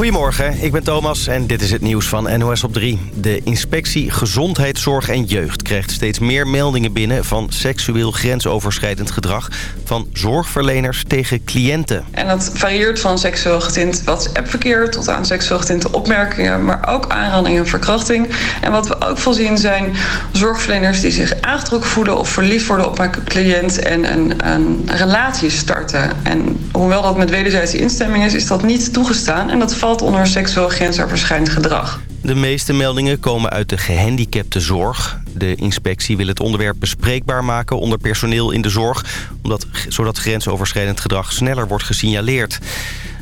Goedemorgen, ik ben Thomas en dit is het nieuws van NOS op 3. De inspectie Gezondheidszorg en Jeugd krijgt steeds meer meldingen binnen... van seksueel grensoverschrijdend gedrag van zorgverleners tegen cliënten. En dat varieert van seksueel getint WhatsApp-verkeer... tot aan seksueel getinte opmerkingen, maar ook aanranding en verkrachting. En wat we ook veel zien zijn zorgverleners die zich aangetrokken voelen... of verliefd worden op een cliënt en een, een relatie starten. En hoewel dat met wederzijdse instemming is, is dat niet toegestaan... en dat valt onder seksueel grensoverschrijdend gedrag. De meeste meldingen komen uit de gehandicapte zorg. De inspectie wil het onderwerp bespreekbaar maken onder personeel in de zorg... Omdat, zodat grensoverschrijdend gedrag sneller wordt gesignaleerd.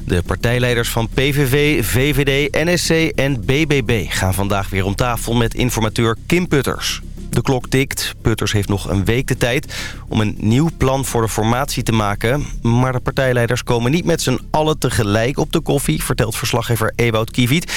De partijleiders van PVV, VVD, NSC en BBB gaan vandaag weer om tafel met informateur Kim Putters. De klok tikt. Putters heeft nog een week de tijd om een nieuw plan voor de formatie te maken. Maar de partijleiders komen niet met z'n allen tegelijk op de koffie... vertelt verslaggever Ewout Kiviet.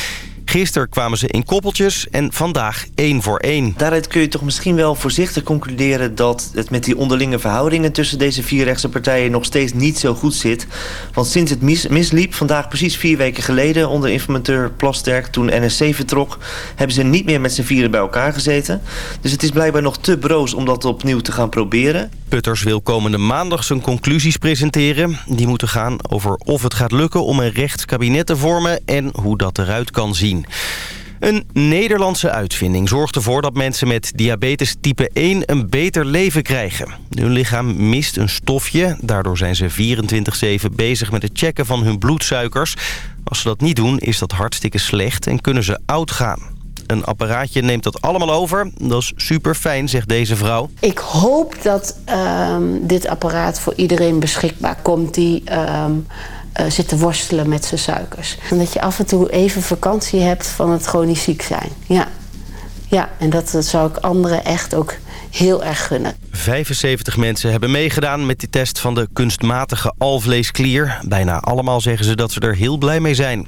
Gisteren kwamen ze in koppeltjes en vandaag één voor één. Daaruit kun je toch misschien wel voorzichtig concluderen... dat het met die onderlinge verhoudingen tussen deze vier rechtse partijen... nog steeds niet zo goed zit. Want sinds het mis misliep, vandaag precies vier weken geleden... onder informateur Plasterk, toen NSC vertrok... hebben ze niet meer met z'n vieren bij elkaar gezeten. Dus het is blijkbaar nog te broos om dat opnieuw te gaan proberen. Putters wil komende maandag zijn conclusies presenteren. Die moeten gaan over of het gaat lukken om een rechtskabinet te vormen... en hoe dat eruit kan zien. Een Nederlandse uitvinding zorgt ervoor dat mensen met diabetes type 1 een beter leven krijgen. Hun lichaam mist een stofje, daardoor zijn ze 24-7 bezig met het checken van hun bloedsuikers. Als ze dat niet doen is dat hartstikke slecht en kunnen ze oud gaan. Een apparaatje neemt dat allemaal over. Dat is super fijn, zegt deze vrouw. Ik hoop dat ehm, dit apparaat voor iedereen beschikbaar komt die... Ehm, uh, zit te worstelen met zijn suikers. En dat je af en toe even vakantie hebt van het chronisch ziek zijn. Ja, ja en dat, zou ik anderen echt ook heel erg gunnen. 75 mensen hebben meegedaan met die test van de kunstmatige alvleesklier. Bijna allemaal zeggen ze dat ze er heel blij mee zijn.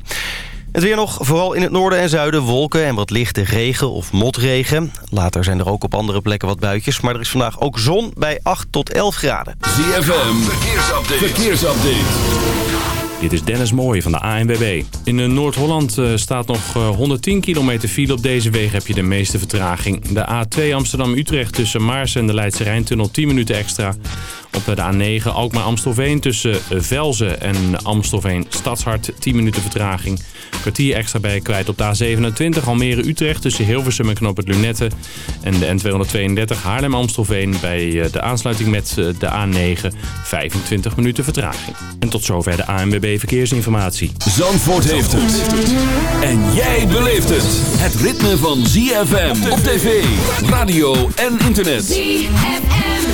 Het weer nog, vooral in het noorden en zuiden wolken en wat lichte regen of motregen. Later zijn er ook op andere plekken wat buitjes, maar er is vandaag ook zon bij 8 tot 11 graden. ZFM, verkeersupdate. verkeersupdate. Dit is Dennis Mooij van de ANWB. In Noord-Holland eh, staat nog 110 eh, kilometer file. Op deze wegen heb je de meeste vertraging. De A2 Amsterdam-Utrecht tussen Maars en de Leidse Rijntunnel 10 minuten extra. Op de A9 Alkmaar-Amstelveen tussen Velzen en Amstelveen Stadshart 10 minuten vertraging. Kwartier extra bij kwijt op de A27 Almere-Utrecht tussen Hilversum en Knoop het Lunette. En de N232 Haarlem-Amstelveen bij eh, de aansluiting met de A9 25 minuten vertraging. En tot zover de ANWB Verkeersinformatie. Zandvoort heeft het. En jij beleeft het. Het ritme van ZFM op tv, radio en internet. ZFM.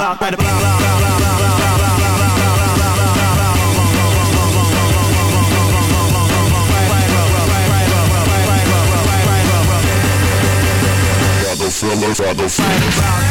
blah, blah, blah, blah, blah,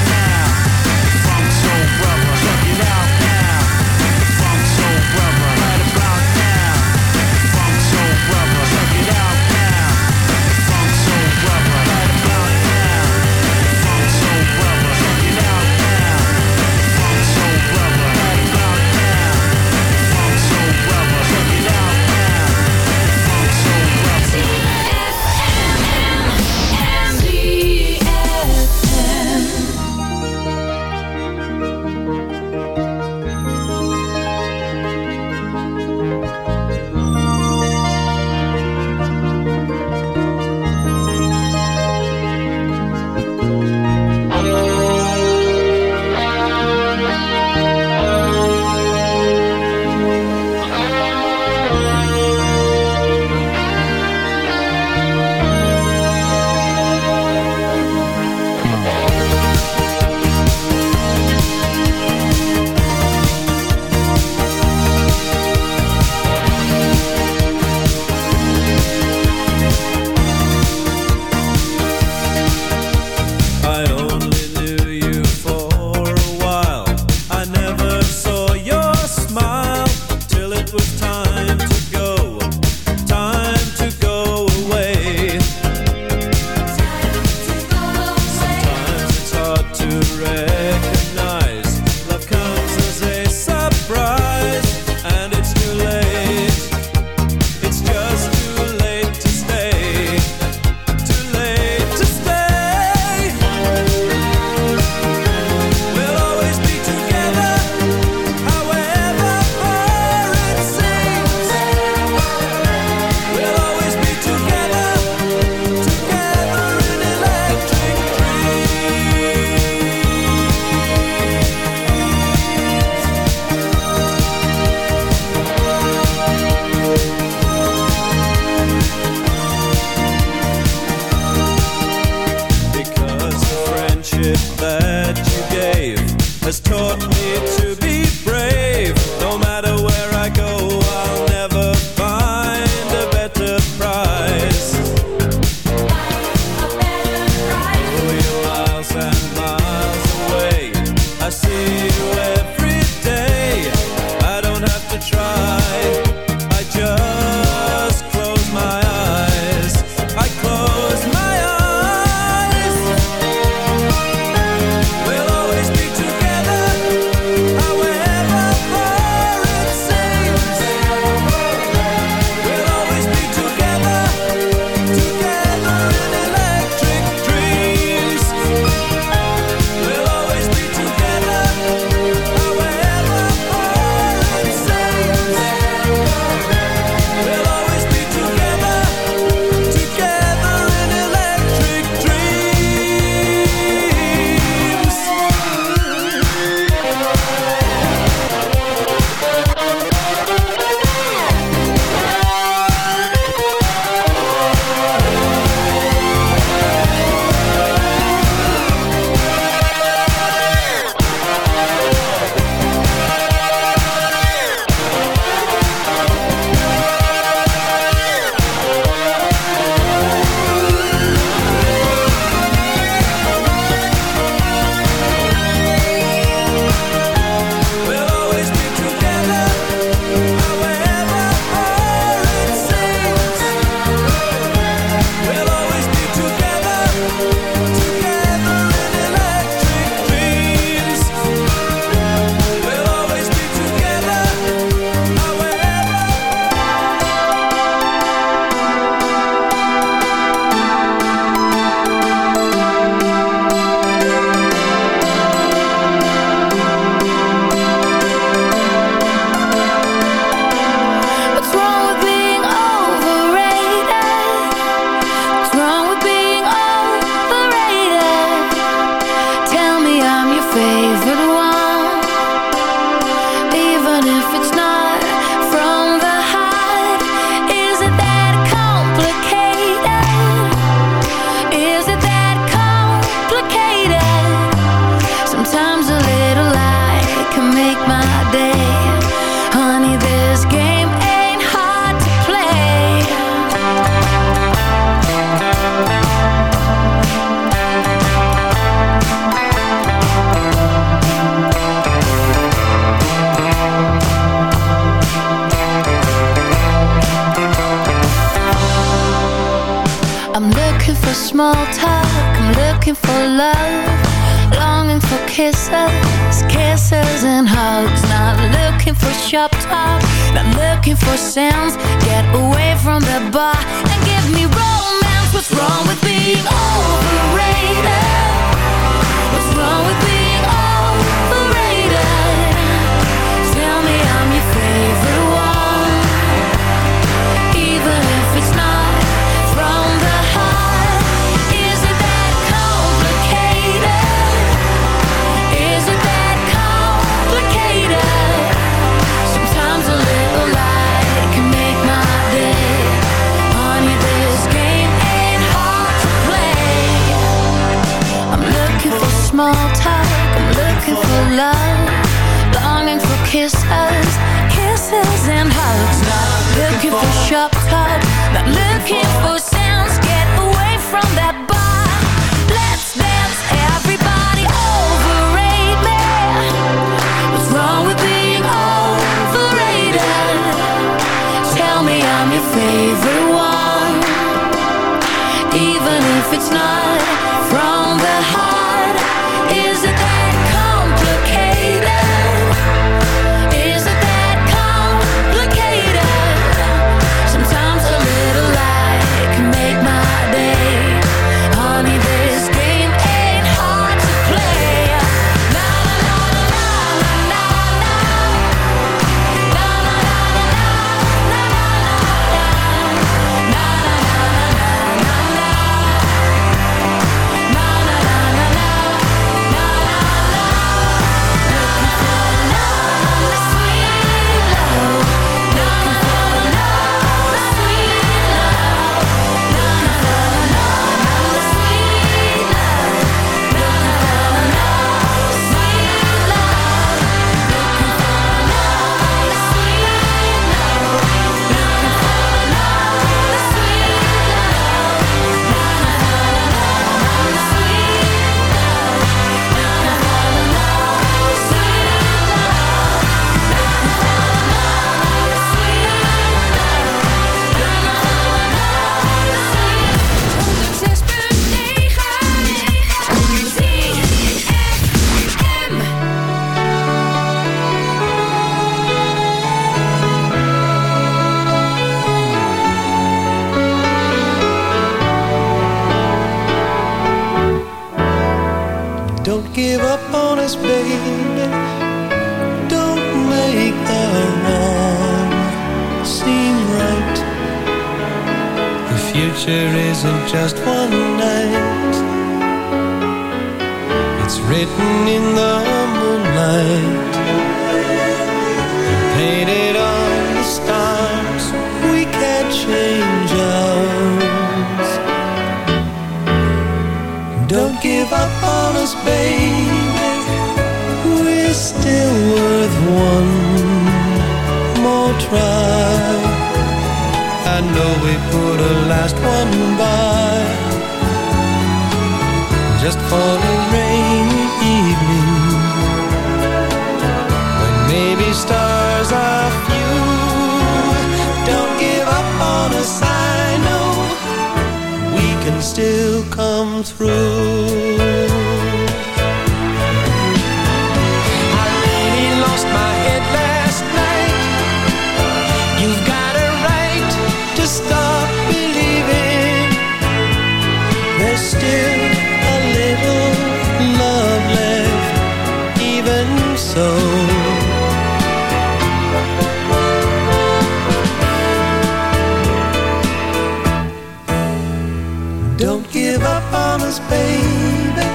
Don't give up on us, baby.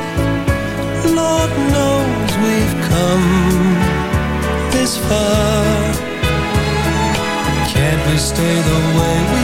Lord knows we've come this far. Can't we stay the way we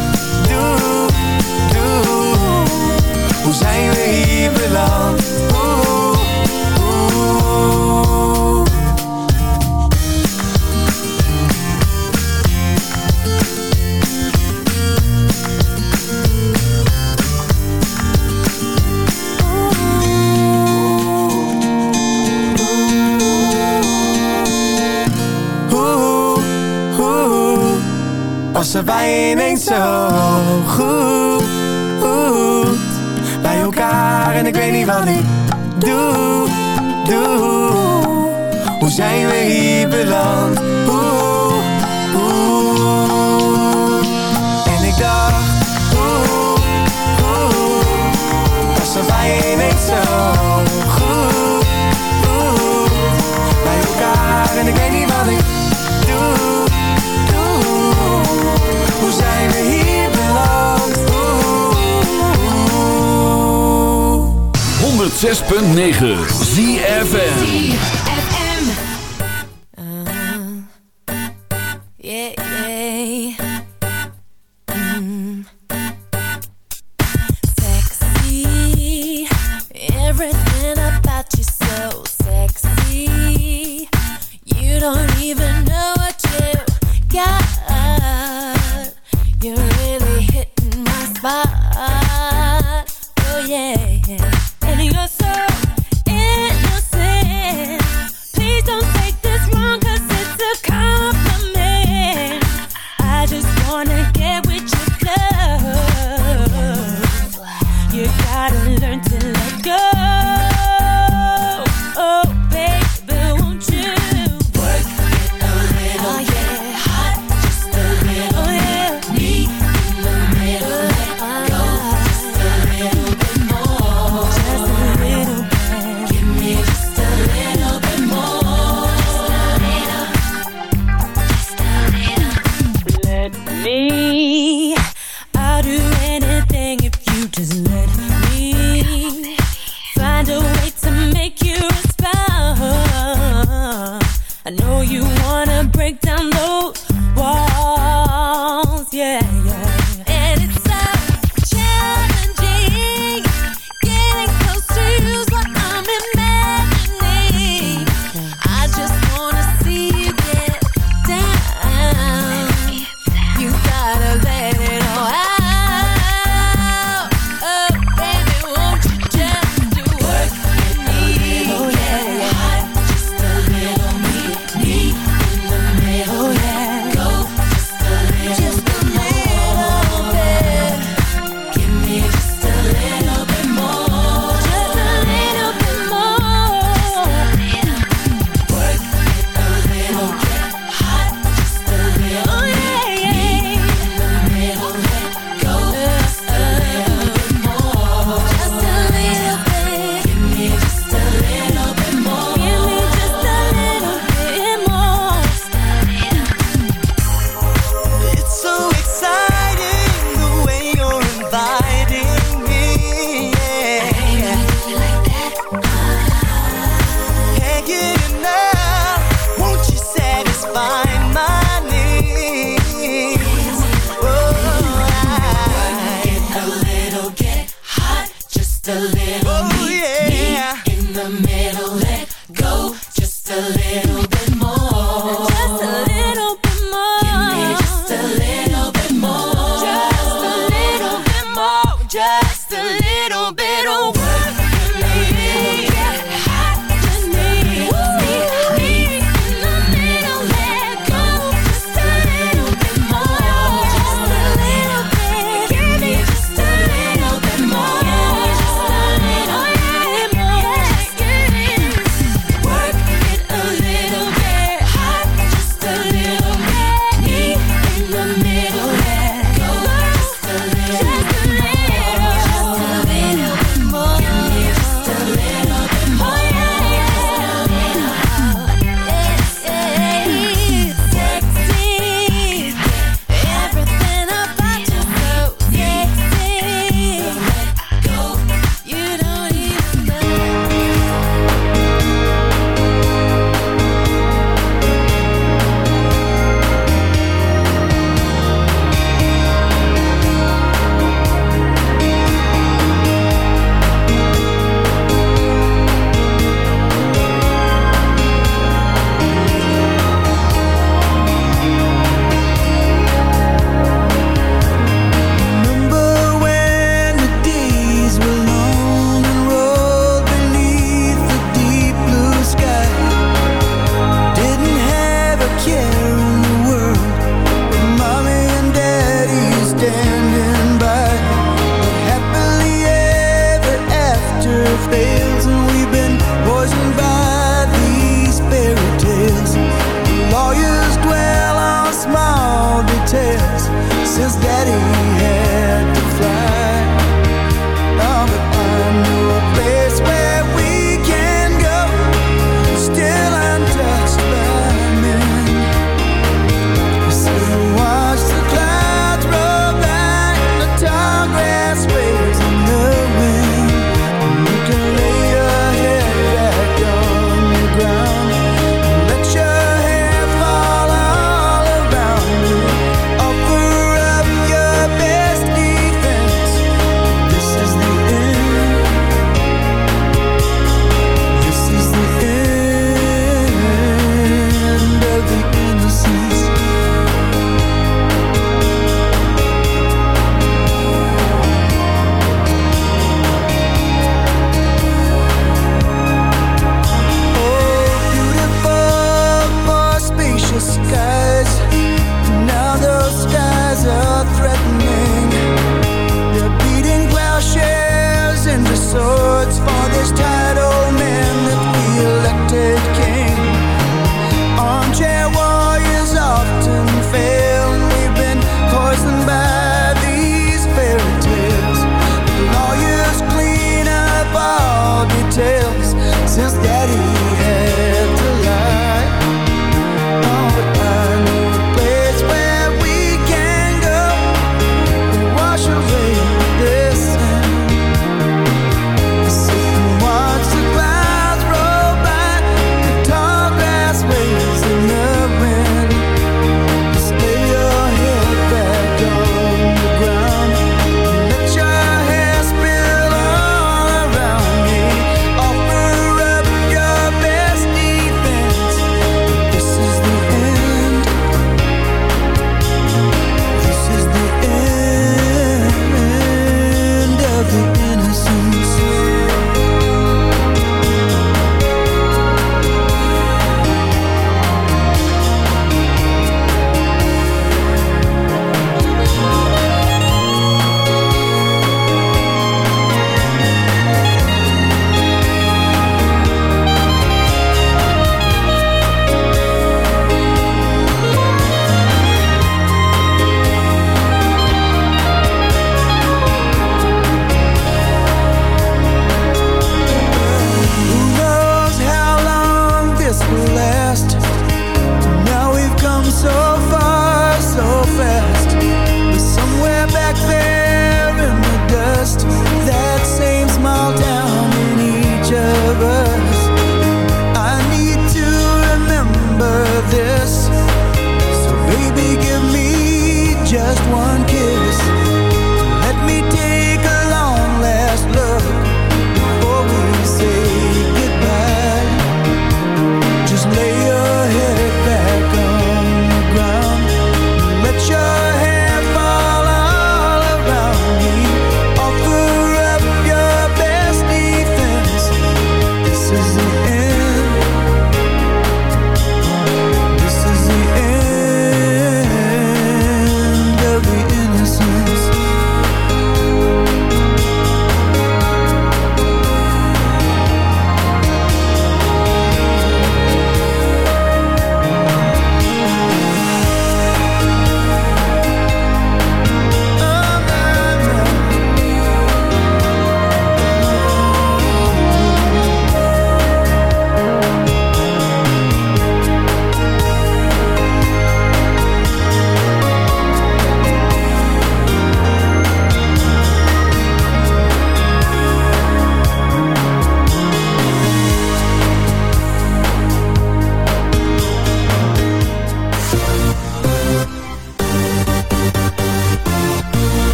Hoe zijn we hier beland? Was er je ineens zo Bij elkaar en ik weet niet wat ik doe, doe. Hoe zijn we hier beland? Oeh, oeh. En ik dacht, oeh, oeh. Was er bij je ineens zo 106.9 ZFM.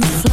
dance.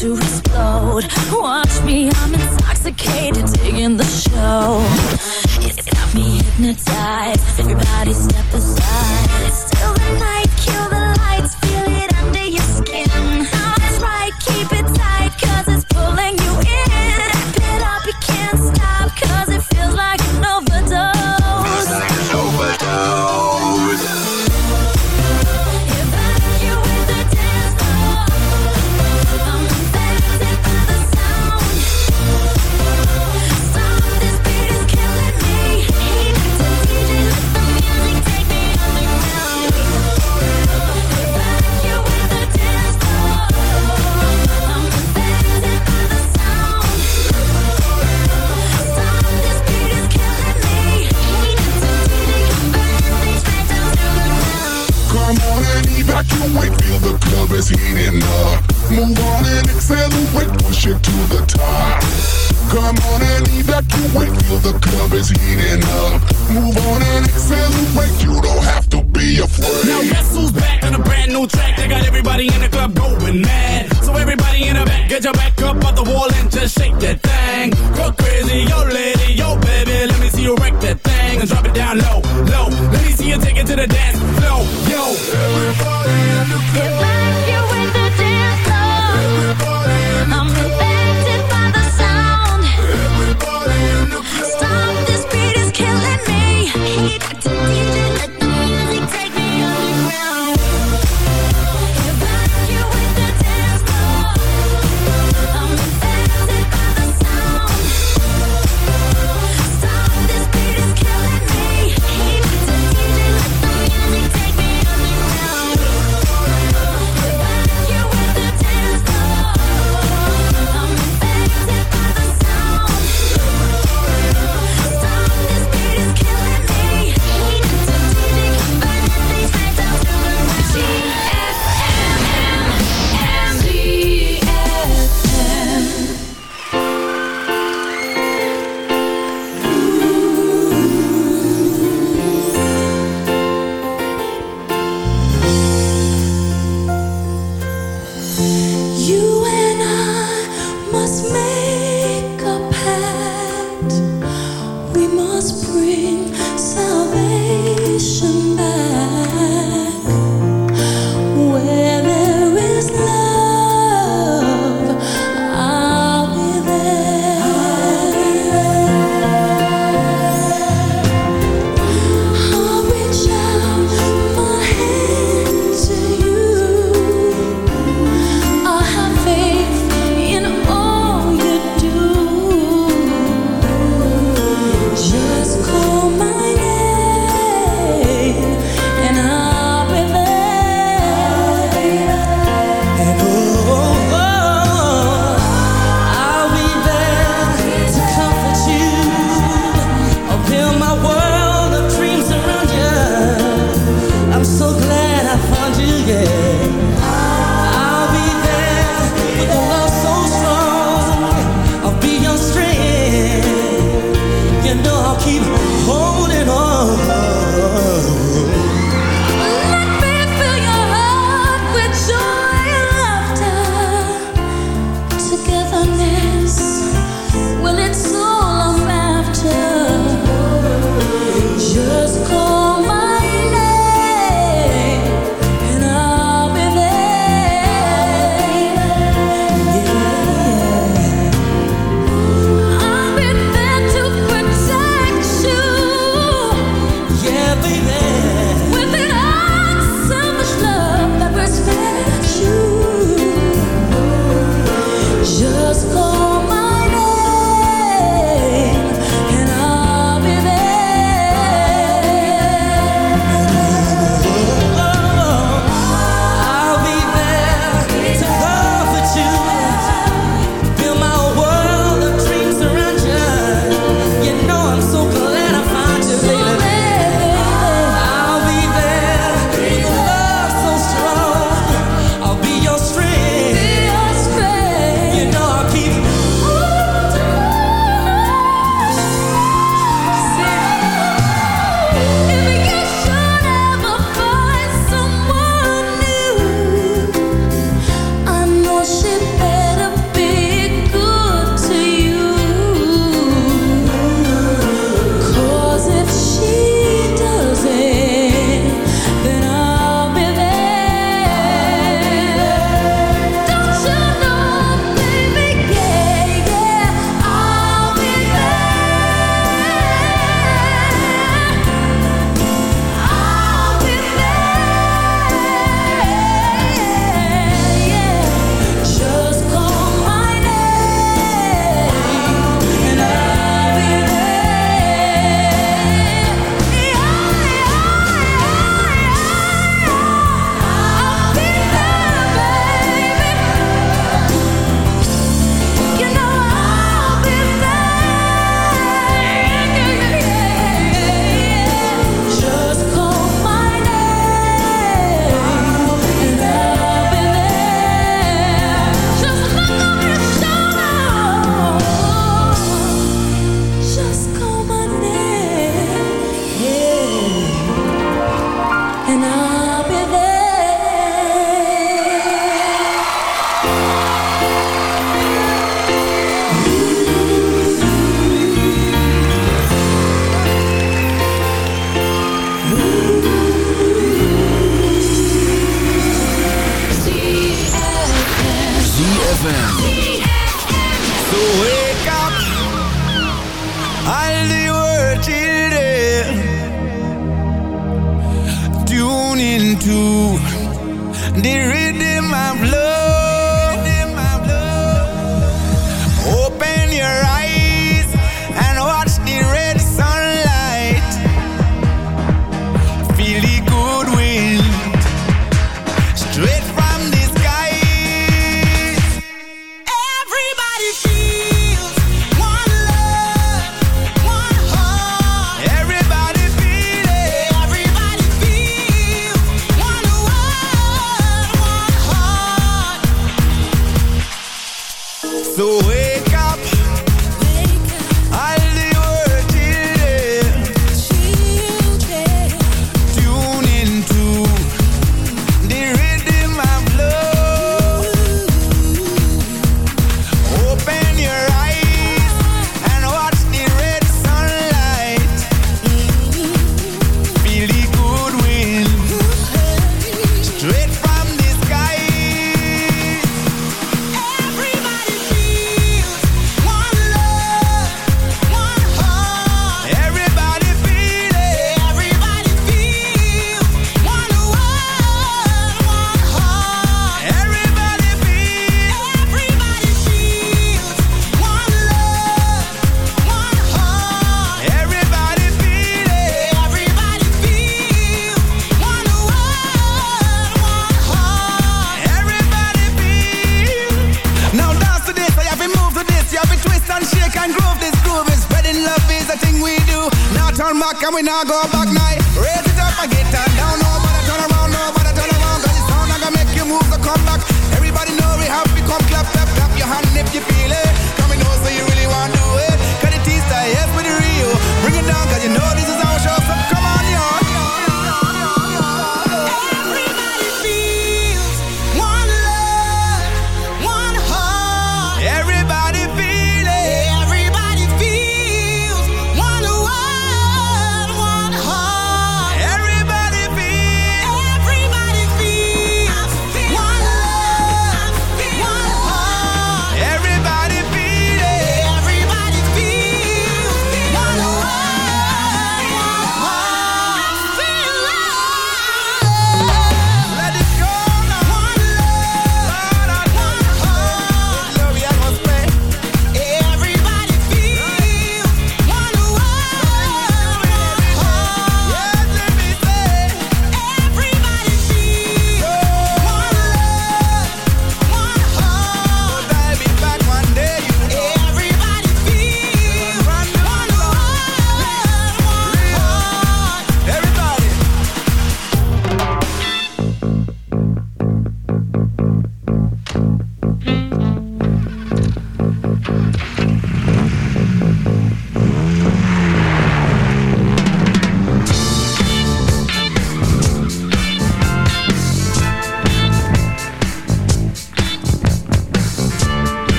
To Can we not go back now?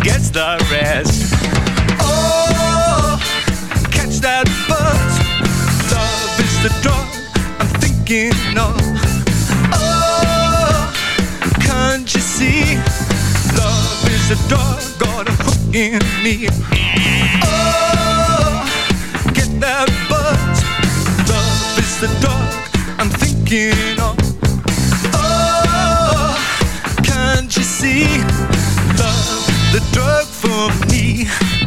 gets the rest. Oh, catch that buzz. Love is the drug I'm thinking of. Oh, can't you see? Love is the drug got a hook in me. Oh, get that buzz. Love is the drug I'm thinking the drug for me.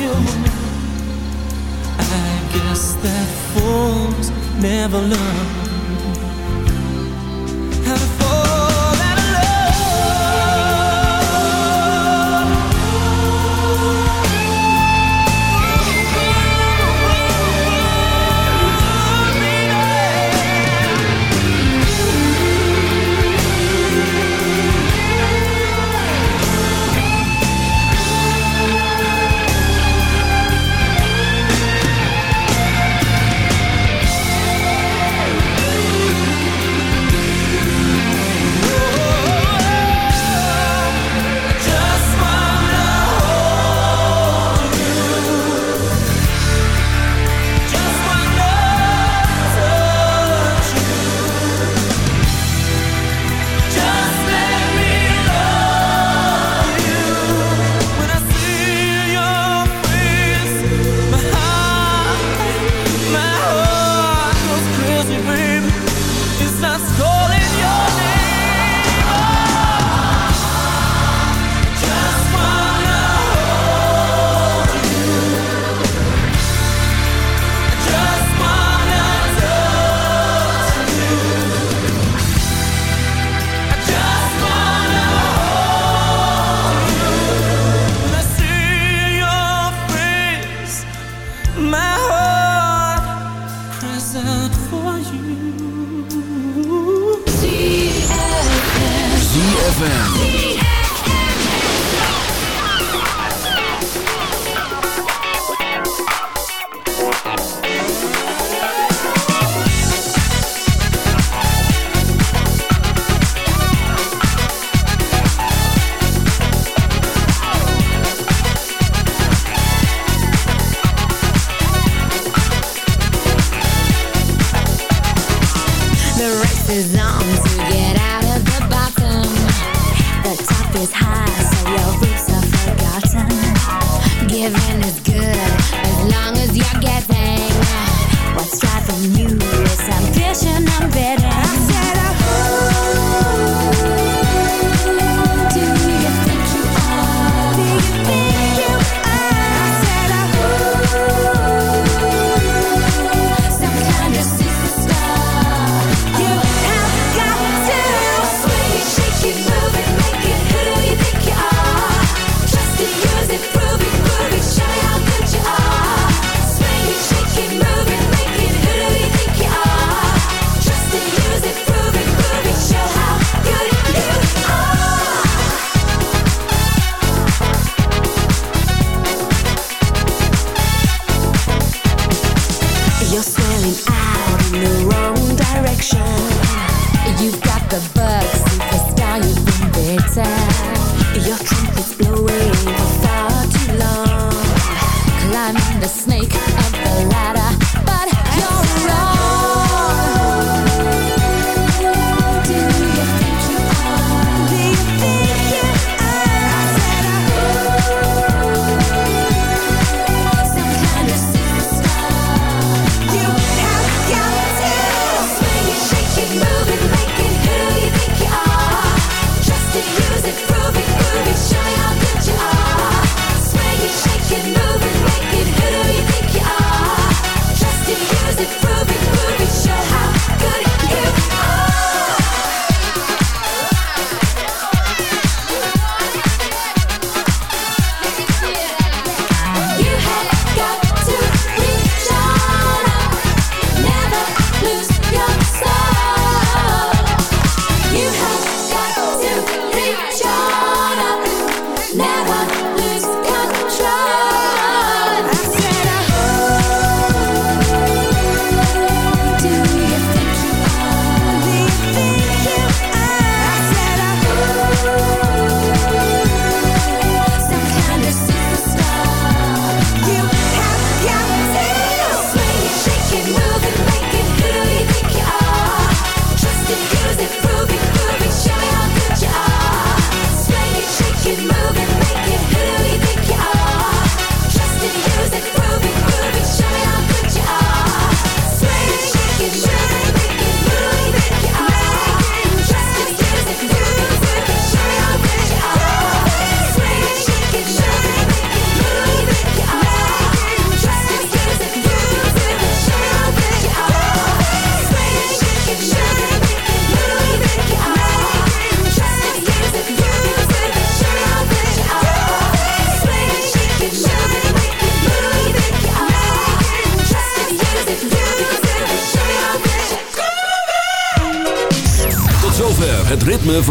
you. I guess that fools never learn.